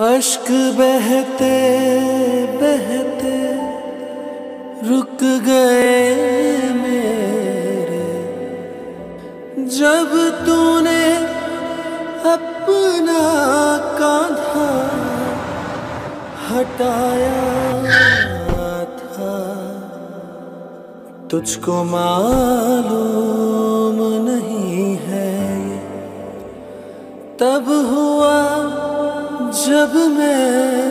अश्क बहते बहते रुक गए मेरे। जब तूने अपना कांधा हटाया था, तुझको मालूम नहीं है तब हुआ जब मैं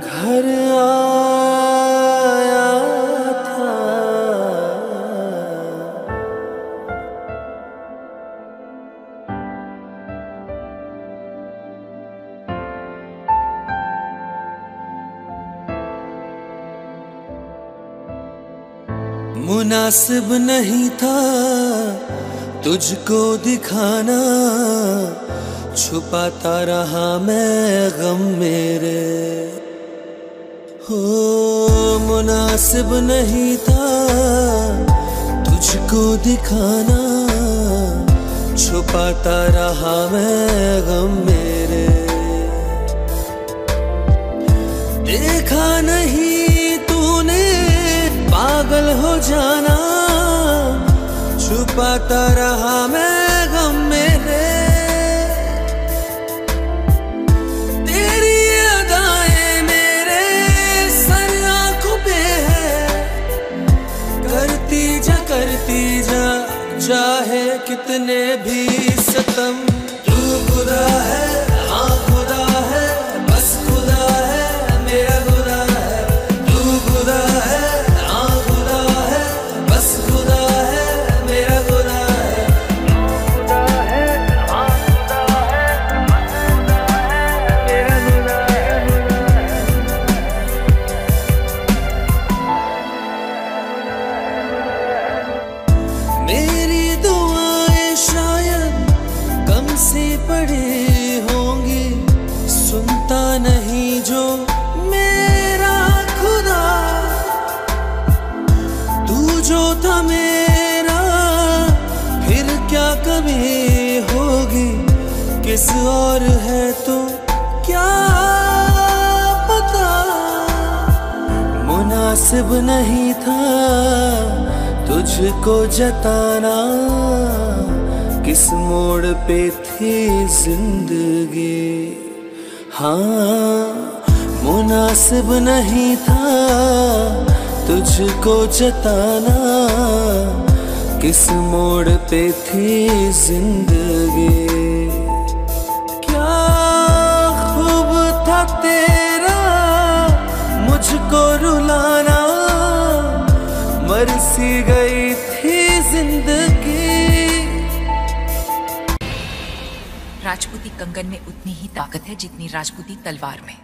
घर आया था। मुनासिब नहीं था तुझको दिखाना। छुपाता रहा मैं गम मेरे। हो, मुनासिब नहीं था तुझको दिखाना। छुपाता रहा मैं गम मेरे। देखा नहीं तूने, पागल हो जाना। छुपाता रहा मैं करती जा करती जा चाहे कितने भी सतम। जो था मेरा, फिर क्या कभी होगी? किस और है तो? क्या पता? मुनासिब नहीं था तुझको जताना। किस मोड़ पे थी ज़िंदगी? हाँ मुनासिब नहीं था तुझको जताना किस मोड़ पे थी ज़िंदगी? क्या खूब था तेरा मुझको रुलाना? मरसी गई थी ज़िंदगी। राजपूती कंगन में उतनी ही ताकत है जितनी राजपूती तलवार में।